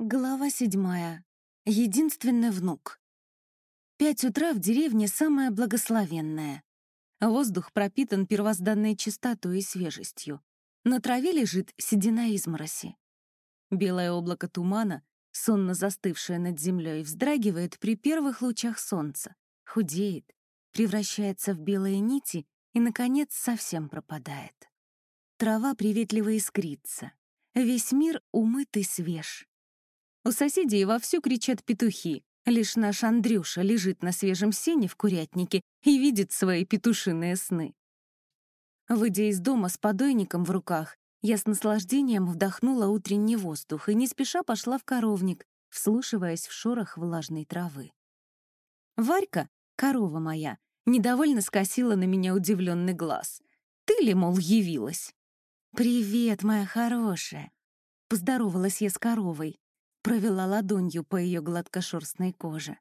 Глава седьмая. Единственный внук. Пять утра в деревне самое благословенное. Воздух пропитан первозданной чистотой и свежестью. На траве лежит седина измороси. Белое облако тумана, сонно застывшее над землей, вздрагивает при первых лучах солнца, худеет, превращается в белые нити и, наконец, совсем пропадает. Трава приветливо искрится. Весь мир умыт и свеж. У соседей вовсю кричат петухи. Лишь наш Андрюша лежит на свежем сене в курятнике и видит свои петушиные сны. Выйдя из дома с подойником в руках, я с наслаждением вдохнула утренний воздух и не спеша пошла в коровник, вслушиваясь в шорох влажной травы. Варька, корова моя, недовольно скосила на меня удивленный глаз. «Ты ли, мол, явилась?» «Привет, моя хорошая!» Поздоровалась я с коровой. Провела ладонью по ее гладкошерстной коже.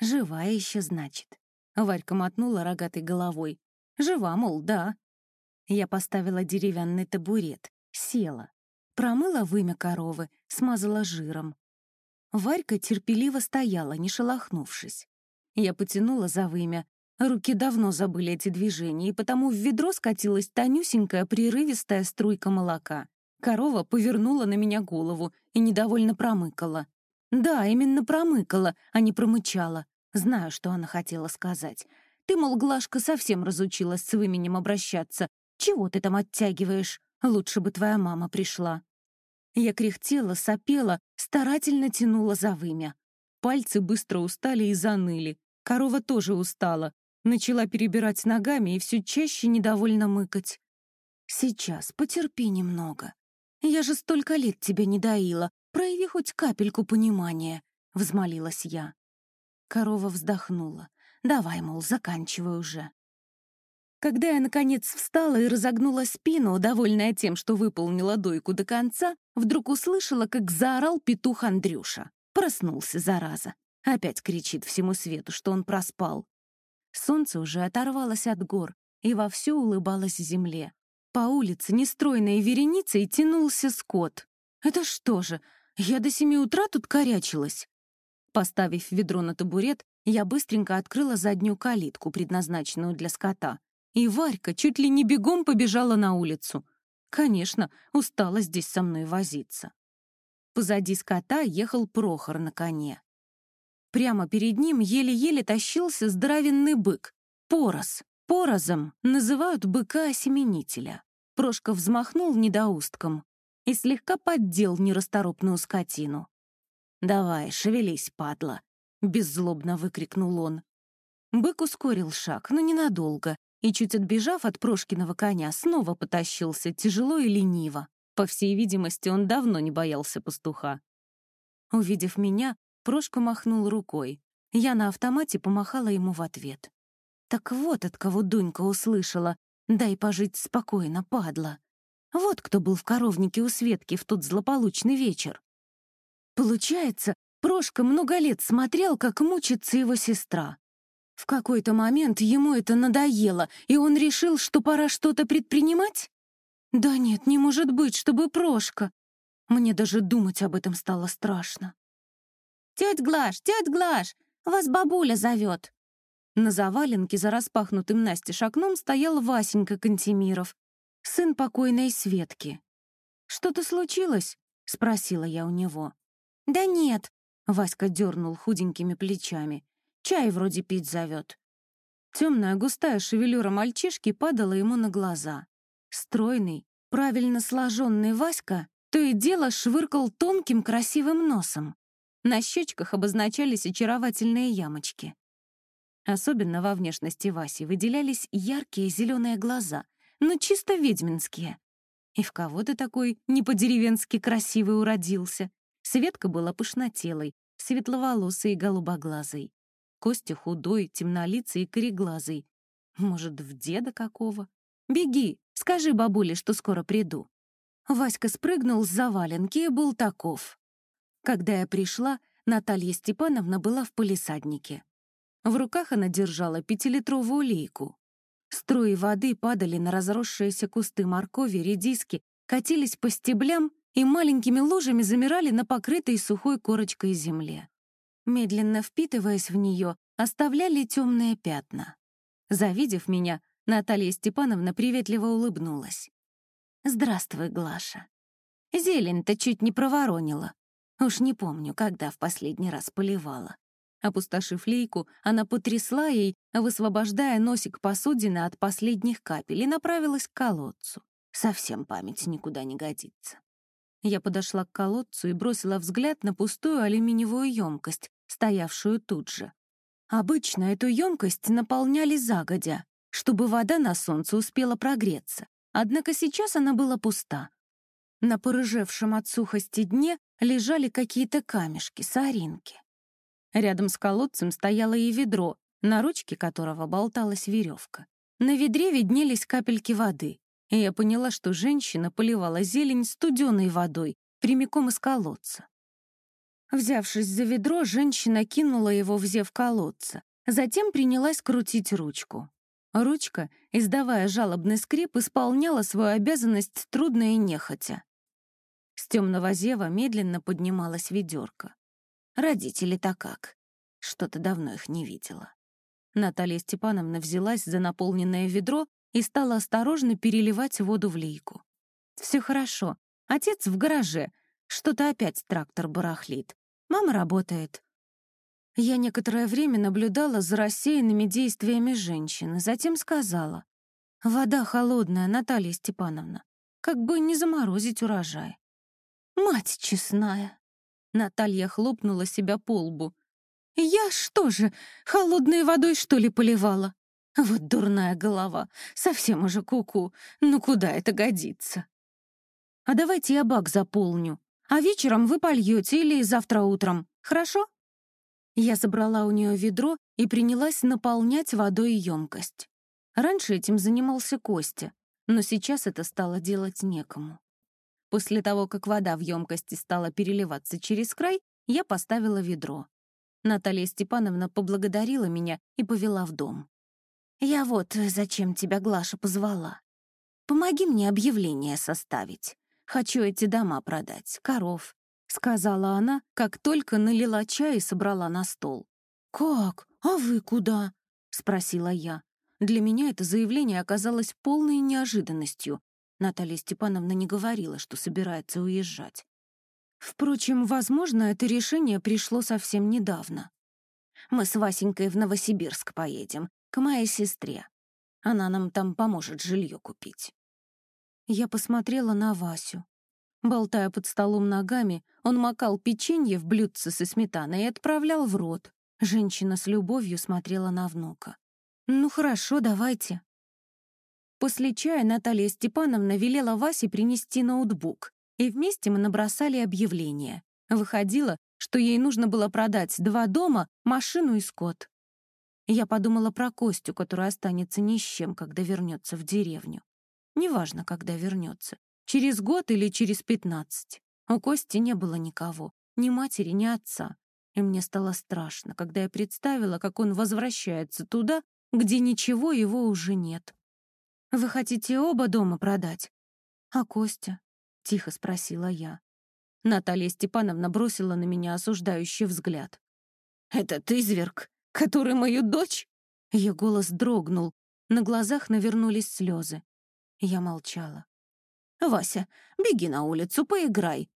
«Живая еще, значит». Варька мотнула рогатой головой. «Жива, мол, да». Я поставила деревянный табурет, села. Промыла вымя коровы, смазала жиром. Варька терпеливо стояла, не шелохнувшись. Я потянула за вымя. Руки давно забыли эти движения, и потому в ведро скатилась тонюсенькая прерывистая струйка молока. Корова повернула на меня голову и недовольно промыкала. Да, именно промыкала, а не промычала. Знаю, что она хотела сказать. Ты, мол, Глашка совсем разучилась с выменем обращаться. Чего ты там оттягиваешь? Лучше бы твоя мама пришла. Я кряхтела, сопела, старательно тянула за вымя. Пальцы быстро устали и заныли. Корова тоже устала. Начала перебирать ногами и все чаще недовольно мыкать. «Сейчас, потерпи немного. Я же столько лет тебя не доила. Прояви хоть капельку понимания», — взмолилась я. Корова вздохнула. «Давай, мол, заканчивай уже». Когда я, наконец, встала и разогнула спину, довольная тем, что выполнила дойку до конца, вдруг услышала, как заорал петух Андрюша. Проснулся, зараза. Опять кричит всему свету, что он проспал. Солнце уже оторвалось от гор и вовсю улыбалось земле. По улице нестройной вереницей тянулся скот. Это что же, я до семи утра тут корячилась? Поставив ведро на табурет, я быстренько открыла заднюю калитку, предназначенную для скота. И Варька чуть ли не бегом побежала на улицу. Конечно, устала здесь со мной возиться. Позади скота ехал Прохор на коне. Прямо перед ним еле-еле тащился здоровенный бык. Порос. Порозом называют быка-осеменителя. Прошка взмахнул недоустком и слегка поддел нерасторопную скотину. «Давай, шевелись, падла!» — беззлобно выкрикнул он. Бык ускорил шаг, но ненадолго, и, чуть отбежав от Прошкиного коня, снова потащился, тяжело и лениво. По всей видимости, он давно не боялся пастуха. Увидев меня, Прошка махнул рукой. Я на автомате помахала ему в ответ. Так вот от кого Дунька услышала, Дай пожить спокойно, падла. Вот кто был в коровнике у Светки в тот злополучный вечер. Получается, Прошка много лет смотрел, как мучится его сестра. В какой-то момент ему это надоело, и он решил, что пора что-то предпринимать? Да нет, не может быть, чтобы Прошка. Мне даже думать об этом стало страшно. «Теть Глаш, теть Глаш, вас бабуля зовет!» На заваленке за распахнутым настежь окном стоял Васенька Кантемиров, сын покойной Светки. «Что-то случилось?» — спросила я у него. «Да нет», — Васька дернул худенькими плечами. «Чай вроде пить зовет». Темная густая шевелюра мальчишки падала ему на глаза. Стройный, правильно сложенный Васька то и дело швыркал тонким красивым носом. На щечках обозначались очаровательные ямочки. Особенно во внешности Васи выделялись яркие зеленые глаза, но чисто ведьминские. И в кого ты такой не по-деревенски красивый уродился? Светка была пышнотелой, светловолосой и голубоглазой. Костя худой, темнолицый и кореглазый. Может, в деда какого? Беги, скажи бабуле, что скоро приду. Васька спрыгнул с заваленки и был таков. Когда я пришла, Наталья Степановна была в полисаднике. В руках она держала пятилитровую лейку. Струи воды падали на разросшиеся кусты моркови, редиски, катились по стеблям и маленькими лужами замирали на покрытой сухой корочкой земле. Медленно впитываясь в нее, оставляли темные пятна. Завидев меня, Наталья Степановна приветливо улыбнулась. «Здравствуй, Глаша. Зелень-то чуть не проворонила. Уж не помню, когда в последний раз поливала. Опустошив лейку, она потрясла ей, высвобождая носик посудины от последних капель, и направилась к колодцу. Совсем память никуда не годится. Я подошла к колодцу и бросила взгляд на пустую алюминиевую емкость, стоявшую тут же. Обычно эту емкость наполняли загодя, чтобы вода на солнце успела прогреться, однако сейчас она была пуста. На порыжевшем от сухости дне лежали какие-то камешки, соринки. Рядом с колодцем стояло и ведро, на ручке которого болталась веревка. На ведре виднелись капельки воды, и я поняла, что женщина поливала зелень студеной водой прямиком из колодца. Взявшись за ведро, женщина кинула его в зев колодца, затем принялась крутить ручку. Ручка, издавая жалобный скрип, исполняла свою обязанность трудно и нехотя. С темного зева медленно поднималась ведерко. Родители-то как? Что-то давно их не видела. Наталья Степановна взялась за наполненное ведро и стала осторожно переливать воду в лейку. Все хорошо. Отец в гараже. Что-то опять трактор барахлит. Мама работает. Я некоторое время наблюдала за рассеянными действиями женщины, затем сказала. «Вода холодная, Наталья Степановна. Как бы не заморозить урожай». «Мать честная!» Наталья хлопнула себя по лбу. «Я что же, холодной водой, что ли, поливала? Вот дурная голова, совсем уже куку. -ку. Ну куда это годится?» «А давайте я бак заполню, а вечером вы польете или завтра утром, хорошо?» Я забрала у нее ведро и принялась наполнять водой емкость. Раньше этим занимался Костя, но сейчас это стало делать некому. После того, как вода в емкости стала переливаться через край, я поставила ведро. Наталья Степановна поблагодарила меня и повела в дом. «Я вот зачем тебя Глаша позвала. Помоги мне объявление составить. Хочу эти дома продать, коров», — сказала она, как только налила чай и собрала на стол. «Как? А вы куда?» — спросила я. Для меня это заявление оказалось полной неожиданностью, Наталья Степановна не говорила, что собирается уезжать. Впрочем, возможно, это решение пришло совсем недавно. Мы с Васенькой в Новосибирск поедем, к моей сестре. Она нам там поможет жилье купить. Я посмотрела на Васю. Болтая под столом ногами, он макал печенье в блюдце со сметаной и отправлял в рот. Женщина с любовью смотрела на внука. «Ну хорошо, давайте», После чая Наталья Степановна велела Васе принести ноутбук, и вместе мы набросали объявление. Выходило, что ей нужно было продать два дома, машину и скот. Я подумала про Костю, который останется ни с чем, когда вернется в деревню. Неважно, когда вернется. Через год или через пятнадцать. У Кости не было никого. Ни матери, ни отца. И мне стало страшно, когда я представила, как он возвращается туда, где ничего его уже нет. Вы хотите оба дома продать? А Костя? Тихо спросила я. Наталья Степановна бросила на меня осуждающий взгляд. «Это ты, зверг, который мою дочь?» Ее голос дрогнул, на глазах навернулись слезы. Я молчала. «Вася, беги на улицу, поиграй!»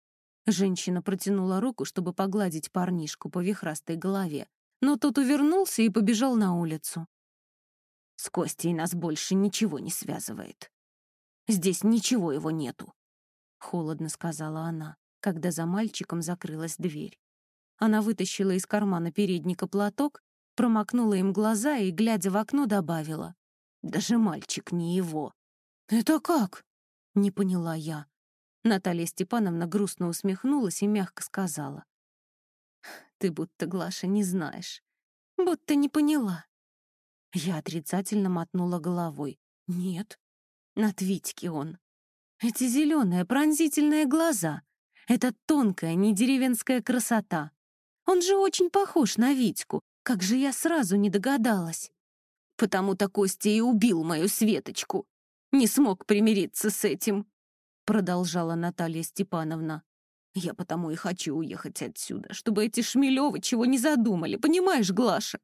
Женщина протянула руку, чтобы погладить парнишку по вихрастой голове, но тот увернулся и побежал на улицу. С Костей нас больше ничего не связывает. Здесь ничего его нету», — холодно сказала она, когда за мальчиком закрылась дверь. Она вытащила из кармана передника платок, промокнула им глаза и, глядя в окно, добавила. «Даже мальчик не его». «Это как?» — не поняла я. Наталья Степановна грустно усмехнулась и мягко сказала. «Ты будто, Глаша, не знаешь. Будто не поняла. Я отрицательно мотнула головой. Нет, от Витьки он. Эти зеленые пронзительные глаза. Это тонкая, не деревенская красота. Он же очень похож на Витьку. Как же я сразу не догадалась. Потому-то Костя и убил мою Светочку. Не смог примириться с этим. — продолжала Наталья Степановна. «Я потому и хочу уехать отсюда, чтобы эти Шмелевы чего не задумали, понимаешь, Глаша?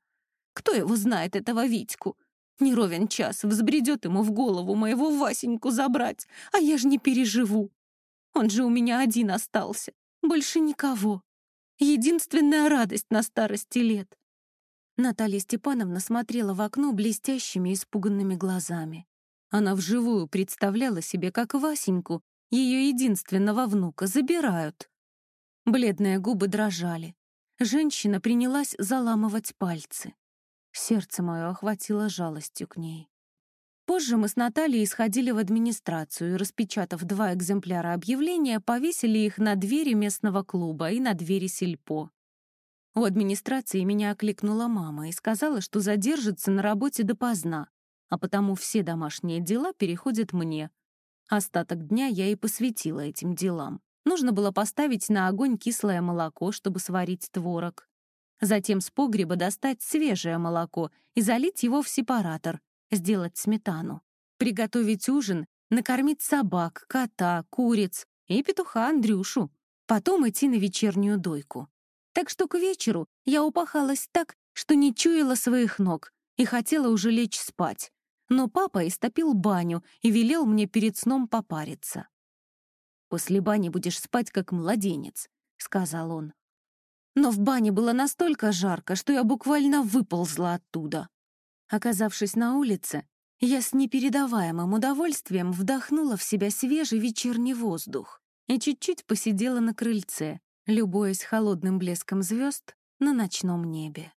Кто его знает, этого Витьку? Не ровен час, взбредет ему в голову моего Васеньку забрать, а я ж не переживу. Он же у меня один остался, больше никого. Единственная радость на старости лет. Наталья Степановна смотрела в окно блестящими испуганными глазами. Она вживую представляла себе, как Васеньку, ее единственного внука, забирают. Бледные губы дрожали. Женщина принялась заламывать пальцы. Сердце мое охватило жалостью к ней. Позже мы с Натальей сходили в администрацию и, распечатав два экземпляра объявления, повесили их на двери местного клуба и на двери сельпо. У администрации меня окликнула мама и сказала, что задержится на работе допоздна, а потому все домашние дела переходят мне. Остаток дня я и посвятила этим делам. Нужно было поставить на огонь кислое молоко, чтобы сварить творог. Затем с погреба достать свежее молоко и залить его в сепаратор, сделать сметану. Приготовить ужин, накормить собак, кота, куриц и петуха Андрюшу. Потом идти на вечернюю дойку. Так что к вечеру я упахалась так, что не чуяла своих ног и хотела уже лечь спать. Но папа истопил баню и велел мне перед сном попариться. «После бани будешь спать, как младенец», — сказал он. Но в бане было настолько жарко, что я буквально выползла оттуда. Оказавшись на улице, я с непередаваемым удовольствием вдохнула в себя свежий вечерний воздух и чуть-чуть посидела на крыльце, любуясь холодным блеском звезд на ночном небе.